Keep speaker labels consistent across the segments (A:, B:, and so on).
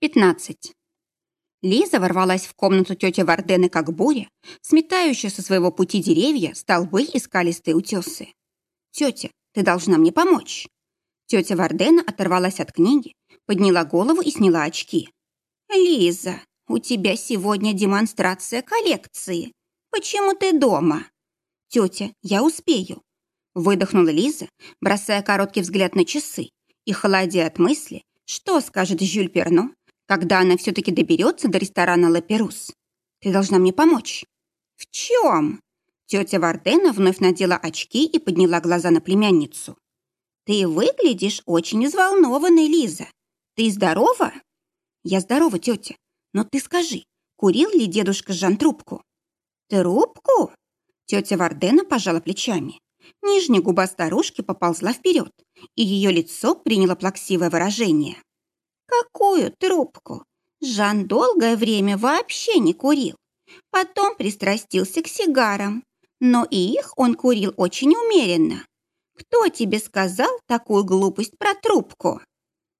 A: 15. Лиза ворвалась в комнату тети Вардены как буря, сметающая со своего пути деревья, столбы и скалистые утесы. «Тетя, ты должна мне помочь». Тетя Вардена оторвалась от книги, подняла голову и сняла очки. «Лиза, у тебя сегодня демонстрация коллекции. Почему ты дома?» «Тетя, я успею». Выдохнула Лиза, бросая короткий взгляд на часы и холодя от мысли, что скажет Жюль Перно, когда она все-таки доберется до ресторана «Лаперус». Ты должна мне помочь». «В чем?» Тетя Вардена вновь надела очки и подняла глаза на племянницу. «Ты выглядишь очень взволнованной, Лиза. Ты здорова?» «Я здорова, тетя. Но ты скажи, курил ли дедушка Жан трубку?» «Трубку?» Тетя Вардена пожала плечами. Нижняя губа старушки поползла вперед, и ее лицо приняло плаксивое выражение. Какую трубку? Жан долгое время вообще не курил. Потом пристрастился к сигарам. Но и их он курил очень умеренно. Кто тебе сказал такую глупость про трубку?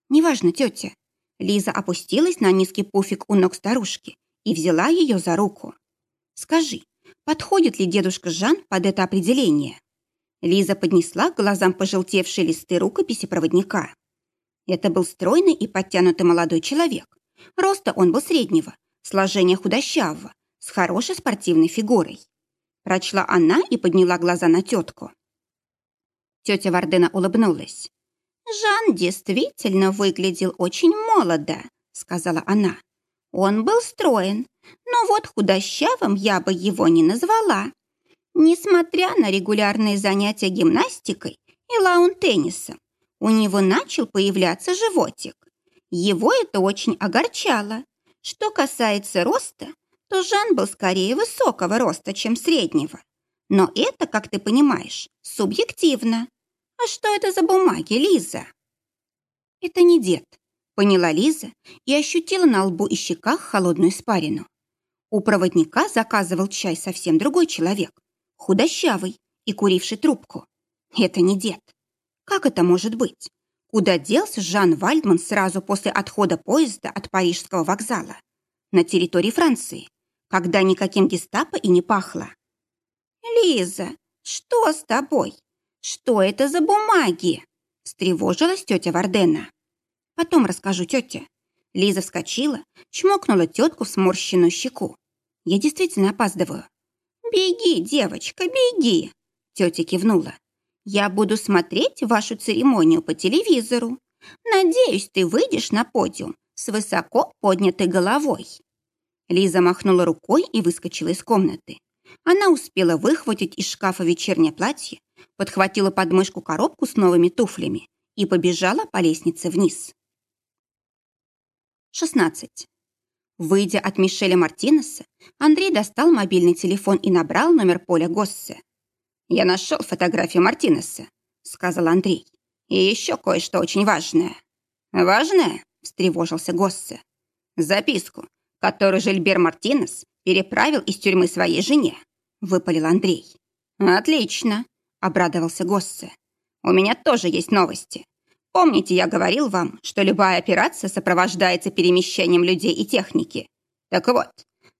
A: Неважно, тетя. Лиза опустилась на низкий пуфик у ног старушки и взяла ее за руку. Скажи, подходит ли дедушка Жан под это определение? Лиза поднесла к глазам пожелтевшие листы рукописи проводника. Это был стройный и подтянутый молодой человек. Роста он был среднего, сложения худощавого, с хорошей спортивной фигурой. Прочла она и подняла глаза на тетку. Тетя Вардена улыбнулась. «Жан действительно выглядел очень молодо», — сказала она. «Он был строен, но вот худощавым я бы его не назвала. Несмотря на регулярные занятия гимнастикой и лаун-теннисом, у него начал появляться животик. Его это очень огорчало. Что касается роста, то Жан был скорее высокого роста, чем среднего. Но это, как ты понимаешь, субъективно. А что это за бумаги, Лиза? Это не дед, поняла Лиза и ощутила на лбу и щеках холодную испарину. У проводника заказывал чай совсем другой человек, худощавый и куривший трубку. Это не дед. Как это может быть? Куда делся Жан Вальдман сразу после отхода поезда от Парижского вокзала? На территории Франции, когда никаким гестапо и не пахло. «Лиза, что с тобой? Что это за бумаги?» встревожилась тетя Вардена. «Потом расскажу тете». Лиза вскочила, чмокнула тетку в сморщенную щеку. «Я действительно опаздываю». «Беги, девочка, беги!» Тетя кивнула. Я буду смотреть вашу церемонию по телевизору. Надеюсь, ты выйдешь на подиум с высоко поднятой головой». Лиза махнула рукой и выскочила из комнаты. Она успела выхватить из шкафа вечернее платье, подхватила под мышку коробку с новыми туфлями и побежала по лестнице вниз. 16. Выйдя от Мишеля Мартинеса, Андрей достал мобильный телефон и набрал номер Поля Госсе. «Я нашел фотографию Мартинеса», — сказал Андрей. «И еще кое-что очень важное». «Важное?» — встревожился Госсе. «Записку, которую Жильбер Мартинес переправил из тюрьмы своей жене», — выпалил Андрей. «Отлично», — обрадовался Госсе. «У меня тоже есть новости. Помните, я говорил вам, что любая операция сопровождается перемещением людей и техники? Так вот,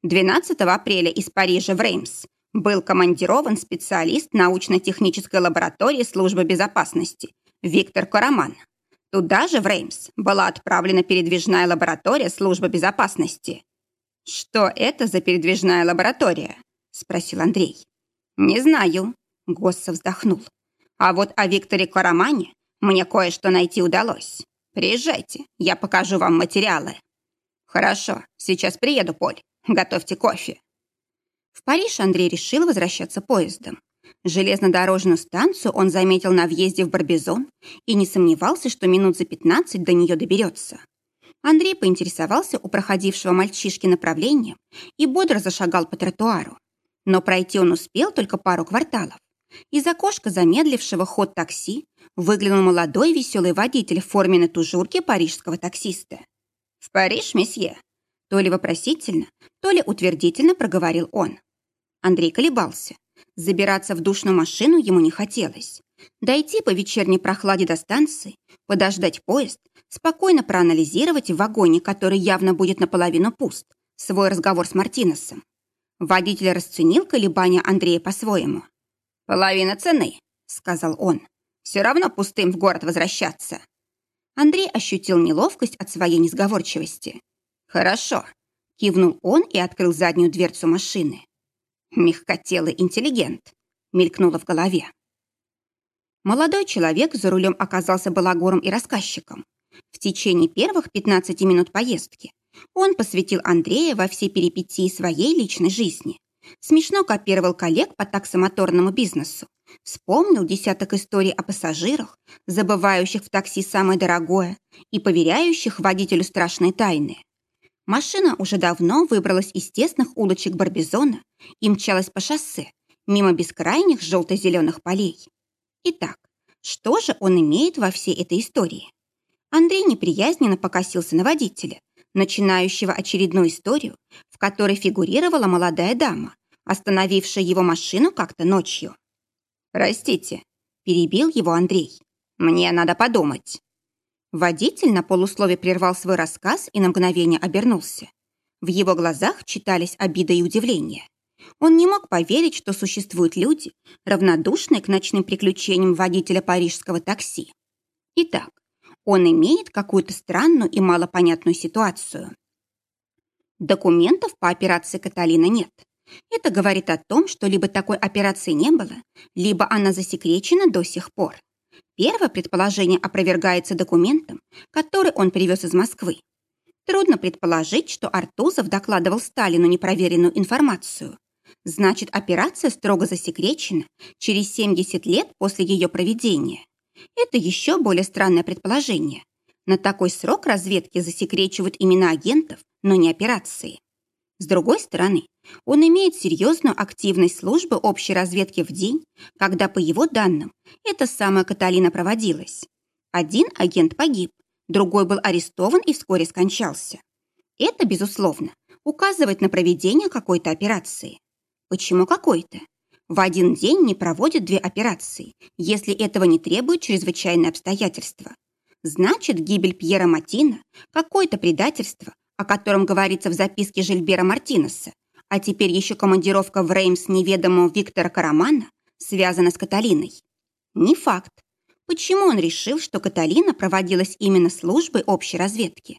A: 12 апреля из Парижа в Реймс был командирован специалист научно-технической лаборатории службы безопасности Виктор Караман. Туда же, в Реймс, была отправлена передвижная лаборатория службы безопасности. «Что это за передвижная лаборатория?» – спросил Андрей. «Не знаю», – Госса вздохнул. «А вот о Викторе Карамане мне кое-что найти удалось. Приезжайте, я покажу вам материалы». «Хорошо, сейчас приеду, Поль. Готовьте кофе». В Париж Андрей решил возвращаться поездом. Железнодорожную станцию он заметил на въезде в Барбизон и не сомневался, что минут за 15 до нее доберется. Андрей поинтересовался у проходившего мальчишки направлением и бодро зашагал по тротуару. Но пройти он успел только пару кварталов. Из окошка замедлившего ход такси выглянул молодой веселый водитель в форменной тужурке парижского таксиста. «В Париж, месье?» То ли вопросительно, то ли утвердительно проговорил он. Андрей колебался. Забираться в душную машину ему не хотелось. Дойти по вечерней прохладе до станции, подождать поезд, спокойно проанализировать в вагоне, который явно будет наполовину пуст, свой разговор с Мартинесом. Водитель расценил колебания Андрея по-своему. «Половина цены», — сказал он. «Все равно пустым в город возвращаться». Андрей ощутил неловкость от своей несговорчивости. «Хорошо», — кивнул он и открыл заднюю дверцу машины. «Мягкотелый интеллигент», — мелькнуло в голове. Молодой человек за рулем оказался балагором и рассказчиком. В течение первых 15 минут поездки он посвятил Андрея во все перипетии своей личной жизни. Смешно копировал коллег по таксомоторному бизнесу. Вспомнил десяток историй о пассажирах, забывающих в такси самое дорогое и поверяющих водителю страшные тайны. Машина уже давно выбралась из тесных улочек Барбизона и мчалась по шоссе, мимо бескрайних желто-зеленых полей. Итак, что же он имеет во всей этой истории? Андрей неприязненно покосился на водителя, начинающего очередную историю, в которой фигурировала молодая дама, остановившая его машину как-то ночью. «Простите», – перебил его Андрей. «Мне надо подумать». Водитель на полуслове прервал свой рассказ и на мгновение обернулся. В его глазах читались обида и удивление. Он не мог поверить, что существуют люди, равнодушные к ночным приключениям водителя парижского такси. Итак, он имеет какую-то странную и малопонятную ситуацию. Документов по операции Каталина нет. Это говорит о том, что либо такой операции не было, либо она засекречена до сих пор. Первое предположение опровергается документом, который он привез из Москвы. Трудно предположить, что Артузов докладывал Сталину непроверенную информацию. Значит, операция строго засекречена через 70 лет после ее проведения. Это еще более странное предположение. На такой срок разведки засекречивают имена агентов, но не операции. С другой стороны, он имеет серьезную активность службы общей разведки в день, когда, по его данным, эта самая Каталина проводилась. Один агент погиб, другой был арестован и вскоре скончался. Это, безусловно, указывает на проведение какой-то операции. Почему какой-то? В один день не проводят две операции, если этого не требуют чрезвычайные обстоятельства. Значит, гибель Пьера Матина – какое-то предательство, о котором говорится в записке Жильбера Мартинеса, а теперь еще командировка в Реймс неведомого Виктора Карамана связана с Каталиной. Не факт. Почему он решил, что Каталина проводилась именно службой общей разведки?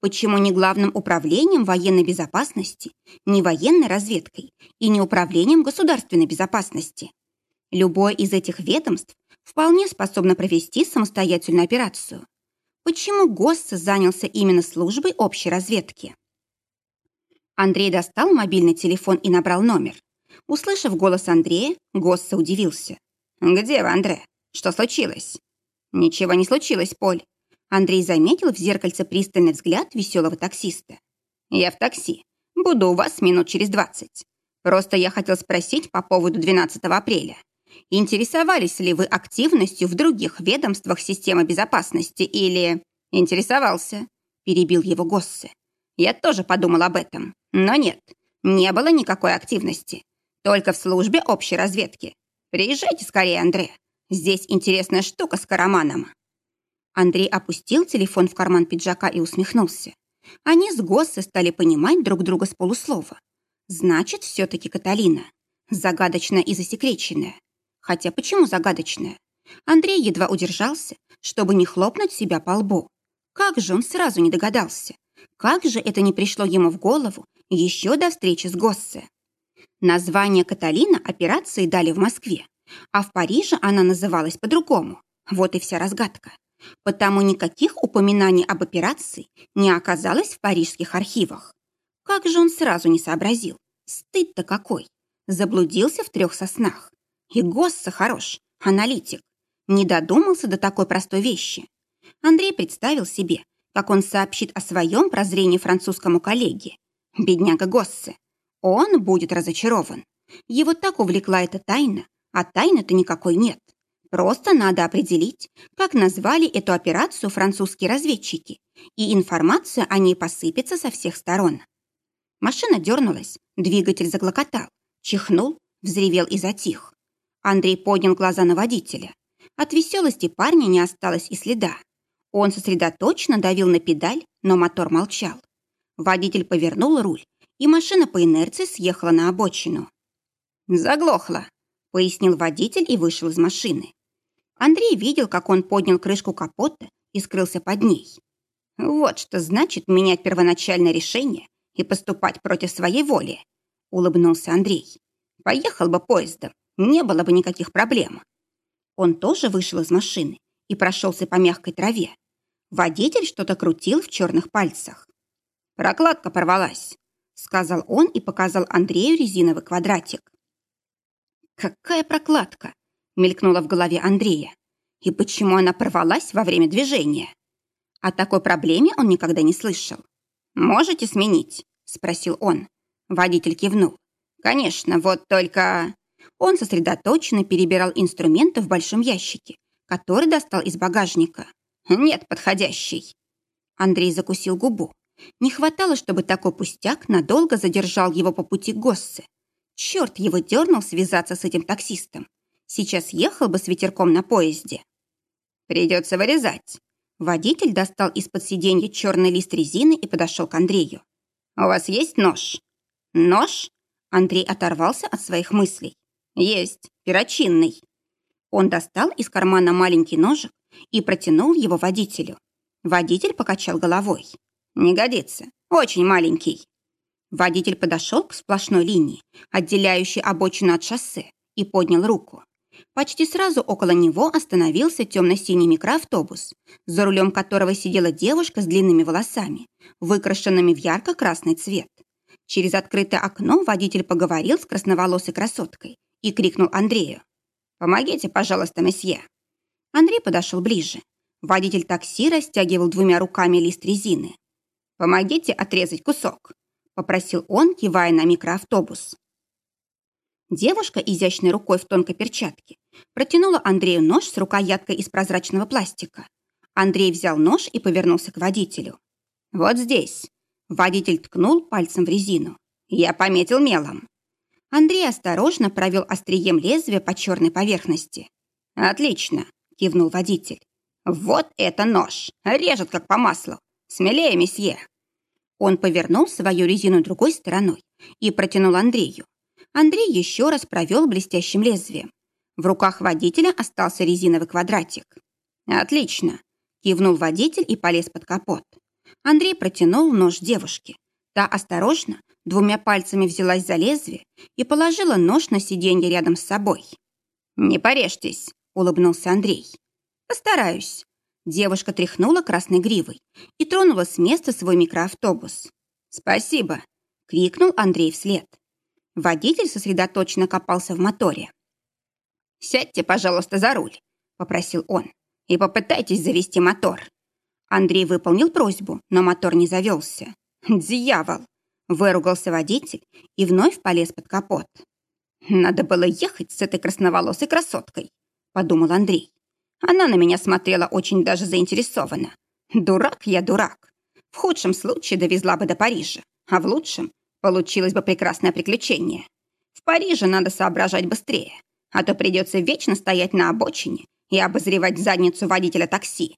A: Почему не главным управлением военной безопасности, не военной разведкой и не управлением государственной безопасности? Любое из этих ведомств вполне способно провести самостоятельную операцию. Почему Госса занялся именно службой общей разведки? Андрей достал мобильный телефон и набрал номер. Услышав голос Андрея, Госса удивился. «Где вы, Андре? Что случилось?» «Ничего не случилось, Поль. Андрей заметил в зеркальце пристальный взгляд веселого таксиста. «Я в такси. Буду у вас минут через двадцать. Просто я хотел спросить по поводу 12 апреля. Интересовались ли вы активностью в других ведомствах системы безопасности или...» «Интересовался», — перебил его Госсе. «Я тоже подумал об этом. Но нет, не было никакой активности. Только в службе общей разведки. Приезжайте скорее, Андрей. Здесь интересная штука с Караманом». Андрей опустил телефон в карман пиджака и усмехнулся. Они с Госсой стали понимать друг друга с полуслова. Значит, все-таки Каталина. Загадочная и засекреченная. Хотя почему загадочная? Андрей едва удержался, чтобы не хлопнуть себя по лбу. Как же он сразу не догадался? Как же это не пришло ему в голову еще до встречи с Госсе? Название Каталина операции дали в Москве, а в Париже она называлась по-другому. Вот и вся разгадка. Потому никаких упоминаний об операции не оказалось в парижских архивах. Как же он сразу не сообразил? Стыд-то какой! Заблудился в трех соснах. И Госса хорош, аналитик. Не додумался до такой простой вещи. Андрей представил себе, как он сообщит о своем прозрении французскому коллеге. Бедняга Госсе. Он будет разочарован. Его так увлекла эта тайна, а тайны-то никакой нет. Просто надо определить, как назвали эту операцию французские разведчики, и информация о ней посыпется со всех сторон. Машина дернулась, двигатель заклокотал, чихнул, взревел и затих. Андрей поднял глаза на водителя. От веселости парня не осталось и следа. Он сосредоточенно давил на педаль, но мотор молчал. Водитель повернул руль, и машина по инерции съехала на обочину. «Заглохла», — пояснил водитель и вышел из машины. Андрей видел, как он поднял крышку капота и скрылся под ней. «Вот что значит менять первоначальное решение и поступать против своей воли», — улыбнулся Андрей. «Поехал бы поездом, не было бы никаких проблем». Он тоже вышел из машины и прошелся по мягкой траве. Водитель что-то крутил в черных пальцах. «Прокладка порвалась», — сказал он и показал Андрею резиновый квадратик. «Какая прокладка?» — мелькнула в голове Андрея. «И почему она порвалась во время движения?» О такой проблеме он никогда не слышал. «Можете сменить?» — спросил он. Водитель кивнул. «Конечно, вот только...» Он сосредоточенно перебирал инструменты в большом ящике, который достал из багажника. «Нет подходящей». Андрей закусил губу. Не хватало, чтобы такой пустяк надолго задержал его по пути к Госсе. Черт его дернул связаться с этим таксистом. Сейчас ехал бы с ветерком на поезде. Придется вырезать. Водитель достал из-под сиденья черный лист резины и подошел к Андрею. «У вас есть нож?» «Нож?» Андрей оторвался от своих мыслей. «Есть, перочинный». Он достал из кармана маленький ножик и протянул его водителю. Водитель покачал головой. «Не годится. Очень маленький». Водитель подошел к сплошной линии, отделяющей обочину от шоссе, и поднял руку. Почти сразу около него остановился темно-синий микроавтобус, за рулем которого сидела девушка с длинными волосами, выкрашенными в ярко-красный цвет. Через открытое окно водитель поговорил с красноволосой красоткой и крикнул Андрею. «Помогите, пожалуйста, месье». Андрей подошел ближе. Водитель такси растягивал двумя руками лист резины. «Помогите отрезать кусок», — попросил он, кивая на микроавтобус. Девушка, изящной рукой в тонкой перчатке, протянула Андрею нож с рукояткой из прозрачного пластика. Андрей взял нож и повернулся к водителю. «Вот здесь». Водитель ткнул пальцем в резину. «Я пометил мелом». Андрей осторожно провел острием лезвия по черной поверхности. «Отлично», — кивнул водитель. «Вот это нож! Режет, как по маслу! Смелее, месье!» Он повернул свою резину другой стороной и протянул Андрею. Андрей еще раз провел блестящим лезвием. В руках водителя остался резиновый квадратик. «Отлично!» – кивнул водитель и полез под капот. Андрей протянул нож девушке. Та осторожно двумя пальцами взялась за лезвие и положила нож на сиденье рядом с собой. «Не порежьтесь», – улыбнулся Андрей. «Постараюсь». Девушка тряхнула красной гривой и тронула с места свой микроавтобус. «Спасибо!» — крикнул Андрей вслед. Водитель сосредоточенно копался в моторе. «Сядьте, пожалуйста, за руль», — попросил он, «и попытайтесь завести мотор». Андрей выполнил просьбу, но мотор не завелся. «Дьявол!» — выругался водитель и вновь полез под капот. «Надо было ехать с этой красноволосой красоткой», — подумал Андрей. Она на меня смотрела очень даже заинтересованно. Дурак я дурак. В худшем случае довезла бы до Парижа, а в лучшем получилось бы прекрасное приключение. В Париже надо соображать быстрее, а то придется вечно стоять на обочине и обозревать задницу водителя такси.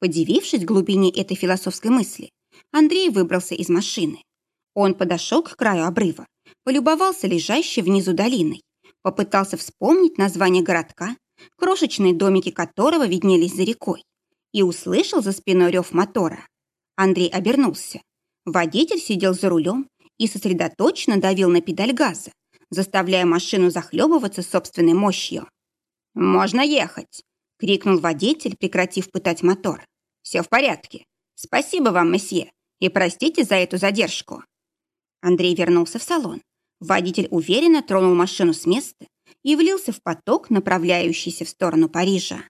A: Подивившись глубине этой философской мысли, Андрей выбрался из машины. Он подошел к краю обрыва, полюбовался лежащей внизу долиной, попытался вспомнить название городка, крошечные домики которого виднелись за рекой, и услышал за спиной рев мотора. Андрей обернулся. Водитель сидел за рулем и сосредоточенно давил на педаль газа, заставляя машину захлебываться собственной мощью. «Можно ехать!» — крикнул водитель, прекратив пытать мотор. «Все в порядке. Спасибо вам, месье, и простите за эту задержку». Андрей вернулся в салон. Водитель уверенно тронул машину с места и влился в поток, направляющийся в сторону Парижа.